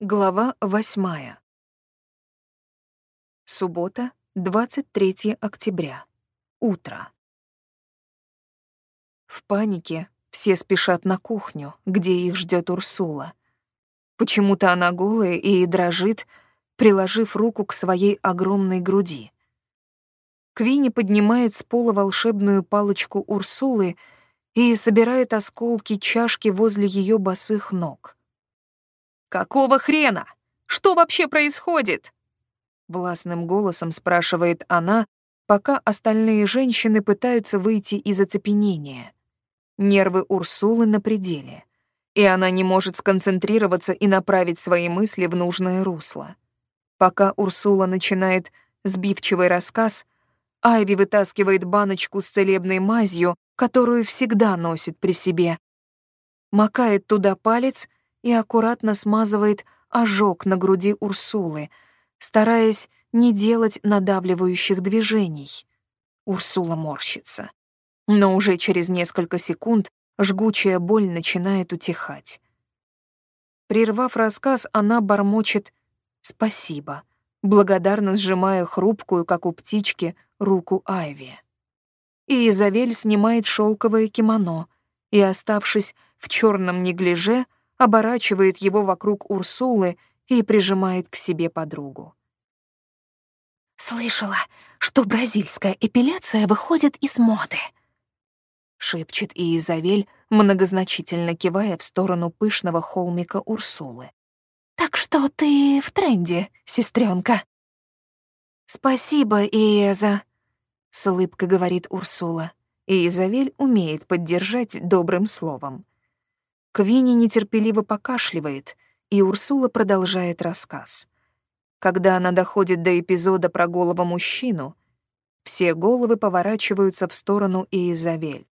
Глава восьмая. Суббота, 23 октября. Утро. В панике все спешат на кухню, где их ждет Урсула. Почему-то она голая и дрожит, приложив руку к своей огромной груди. Квинни поднимает с пола волшебную палочку Урсулы и собирает осколки чашки возле ее босых ног. «Какого хрена? Что вообще происходит?» Властным голосом спрашивает она, пока остальные женщины пытаются выйти из оцепенения. Нервы Урсулы на пределе, и она не может сконцентрироваться и направить свои мысли в нужное русло. Пока Урсула начинает сбивчивый рассказ, Айви вытаскивает баночку с целебной мазью, которую всегда носит при себе, макает туда палец и аккуратно смазывает ожог на груди Урсулы, стараясь не делать надавливающих движений. Урсула морщится. Но уже через несколько секунд жгучая боль начинает утихать. Прервав рассказ, она бормочет «спасибо», благодарно сжимая хрупкую, как у птички, руку Айви. И Изавель снимает шелковое кимоно и, оставшись в черном неглиже, оборачивает его вокруг Урсулы и прижимает к себе подругу. «Слышала, что бразильская эпиляция выходит из моды», — шепчет Иезавель, многозначительно кивая в сторону пышного холмика Урсулы. «Так что ты в тренде, сестренка. «Спасибо, Иеза», — с улыбкой говорит Урсула. И Изавель умеет поддержать добрым словом. Квинни нетерпеливо покашливает, и Урсула продолжает рассказ. Когда она доходит до эпизода про голого мужчину, все головы поворачиваются в сторону Иезавель.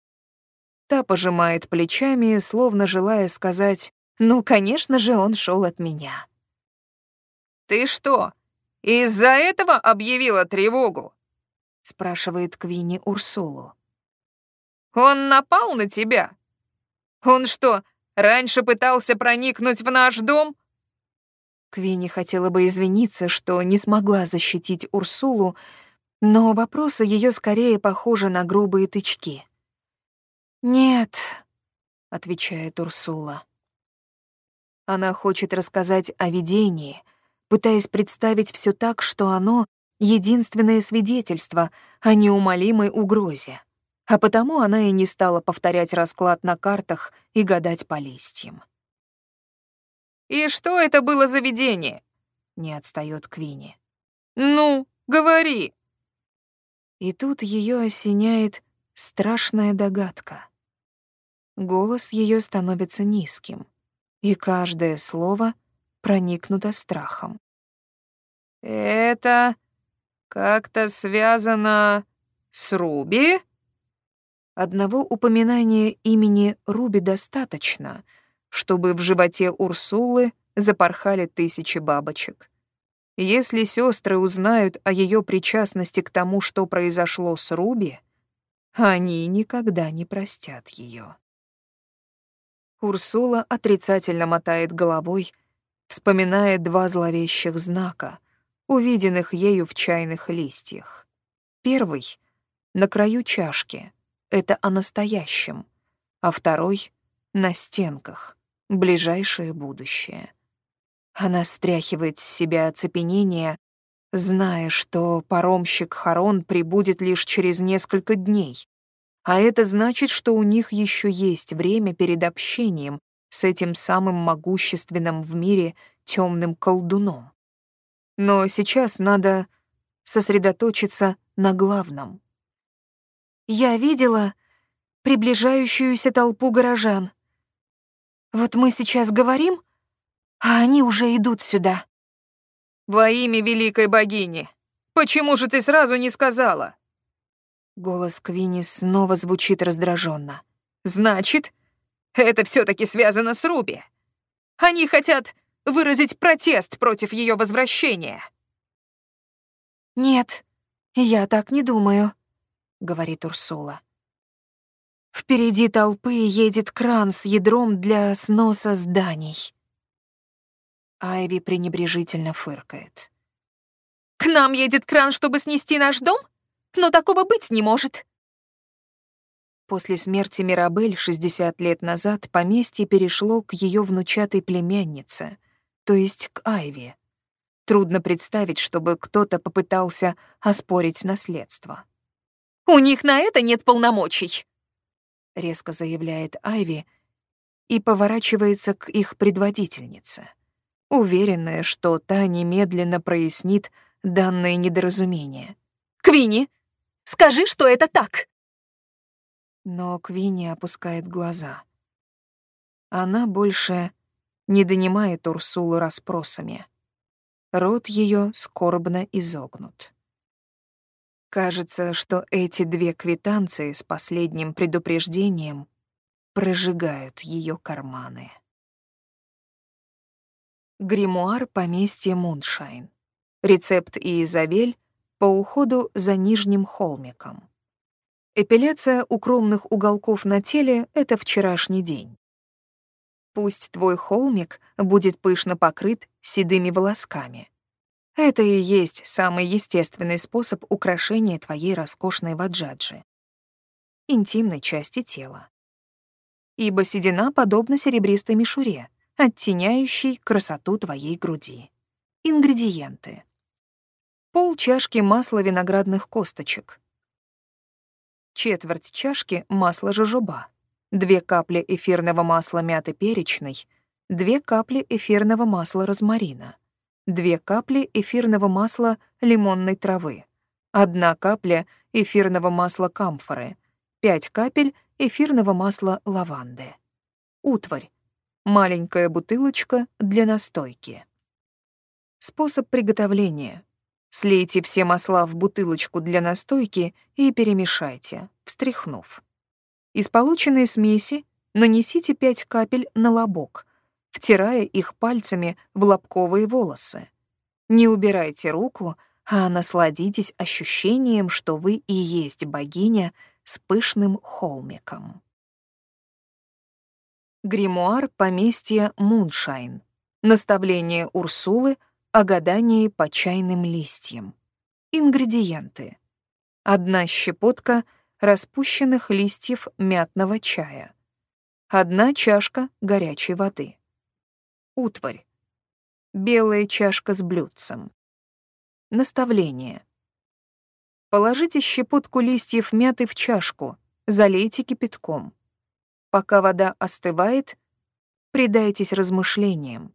Та пожимает плечами, словно желая сказать «Ну, конечно же, он шел от меня». «Ты что, из-за этого объявила тревогу?» — спрашивает Квинни Урсулу. «Он напал на тебя? Он что, Раньше пытался проникнуть в наш дом?» Квинни хотела бы извиниться, что не смогла защитить Урсулу, но вопросы ее скорее похожи на грубые тычки. «Нет», — отвечает Урсула. Она хочет рассказать о видении, пытаясь представить все так, что оно — единственное свидетельство о неумолимой угрозе а потому она и не стала повторять расклад на картах и гадать по листьям. «И что это было за видение?» — не отстаёт Квинни. «Ну, говори!» И тут ее осеняет страшная догадка. Голос ее становится низким, и каждое слово проникнуто страхом. «Это как-то связано с Руби?» Одного упоминания имени Руби достаточно, чтобы в животе Урсулы запорхали тысячи бабочек. Если сестры узнают о ее причастности к тому, что произошло с Руби, они никогда не простят ее. Урсула отрицательно мотает головой, вспоминая два зловещих знака, увиденных ею в чайных листьях. Первый — на краю чашки — это о настоящем, а второй — на стенках, ближайшее будущее. Она стряхивает с себя оцепенение, зная, что паромщик Харон прибудет лишь через несколько дней, а это значит, что у них еще есть время перед общением с этим самым могущественным в мире темным колдуном. Но сейчас надо сосредоточиться на главном. Я видела приближающуюся толпу горожан. Вот мы сейчас говорим, а они уже идут сюда. «Во имя великой богини! Почему же ты сразу не сказала?» Голос Квинни снова звучит раздраженно. «Значит, это все таки связано с Руби. Они хотят выразить протест против ее возвращения». «Нет, я так не думаю», говорит Урсула. Впереди толпы едет кран с ядром для сноса зданий. Айви пренебрежительно фыркает. «К нам едет кран, чтобы снести наш дом? Но такого быть не может!» После смерти Мирабель 60 лет назад поместье перешло к ее внучатой племяннице, то есть к Айве. Трудно представить, чтобы кто-то попытался оспорить наследство. «У них на это нет полномочий!» — резко заявляет Айви и поворачивается к их предводительнице, уверенная, что та немедленно прояснит данное недоразумение. «Квинни, скажи, что это так!» Но Квинни опускает глаза. Она больше не донимает Урсулу расспросами. Рот ее скорбно изогнут. Кажется, что эти две квитанции с последним предупреждением прожигают ее карманы. Гримуар поместья Муншайн. Рецепт Изабель по уходу за нижним холмиком. Эпиляция укромных уголков на теле — это вчерашний день. Пусть твой холмик будет пышно покрыт седыми волосками. Это и есть самый естественный способ украшения твоей роскошной ваджаджи. Интимной части тела. Ибо седина подобна серебристой мишуре, оттеняющей красоту твоей груди. Ингредиенты. Пол чашки масла виноградных косточек, четверть чашки масла жожоба, две капли эфирного масла мяты перечной, две капли эфирного масла розмарина, две капли эфирного масла лимонной травы, одна капля эфирного масла камфоры, пять капель эфирного масла лаванды. Утварь. Маленькая бутылочка для настойки. Способ приготовления. Слейте все масла в бутылочку для настойки и перемешайте, встряхнув. Из полученной смеси нанесите 5 капель на лобок, втирая их пальцами в лобковые волосы. Не убирайте руку, а насладитесь ощущением, что вы и есть богиня с пышным холмиком. Гримуар поместья Муншайн. Наставление Урсулы — о гадании по чайным листьям. Ингредиенты. Одна щепотка распущенных листьев мятного чая. Одна чашка горячей воды. Утварь. Белая чашка с блюдцем. Наставление. Положите щепотку листьев мяты в чашку, залейте кипятком. Пока вода остывает, предайтесь размышлениям.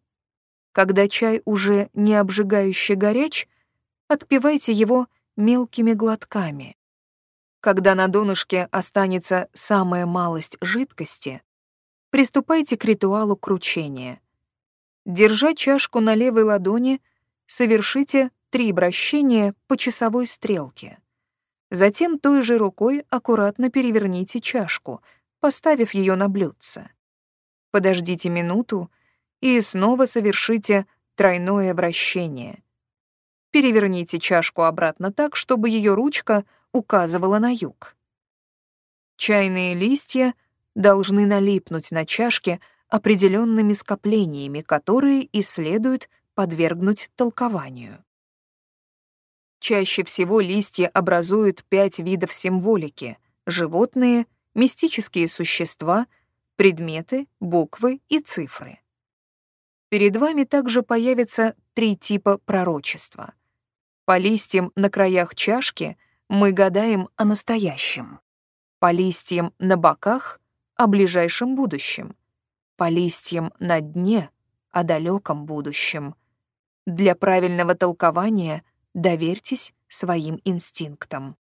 Когда чай уже не обжигающе горяч, отпивайте его мелкими глотками. Когда на донышке останется самая малость жидкости, приступайте к ритуалу кручения. Держа чашку на левой ладони, совершите три обращения по часовой стрелке. Затем той же рукой аккуратно переверните чашку, поставив ее на блюдце. Подождите минуту и снова совершите тройное вращение. Переверните чашку обратно так, чтобы ее ручка указывала на юг. Чайные листья должны налипнуть на чашке определенными скоплениями, которые и следует подвергнуть толкованию. Чаще всего листья образуют пять видов символики — животные, мистические существа, предметы, буквы и цифры. Перед вами также появятся три типа пророчества. По листьям на краях чашки мы гадаем о настоящем. По листьям на боках — о ближайшем будущем. По листьям на дне — о далеком будущем. Для правильного толкования доверьтесь своим инстинктам.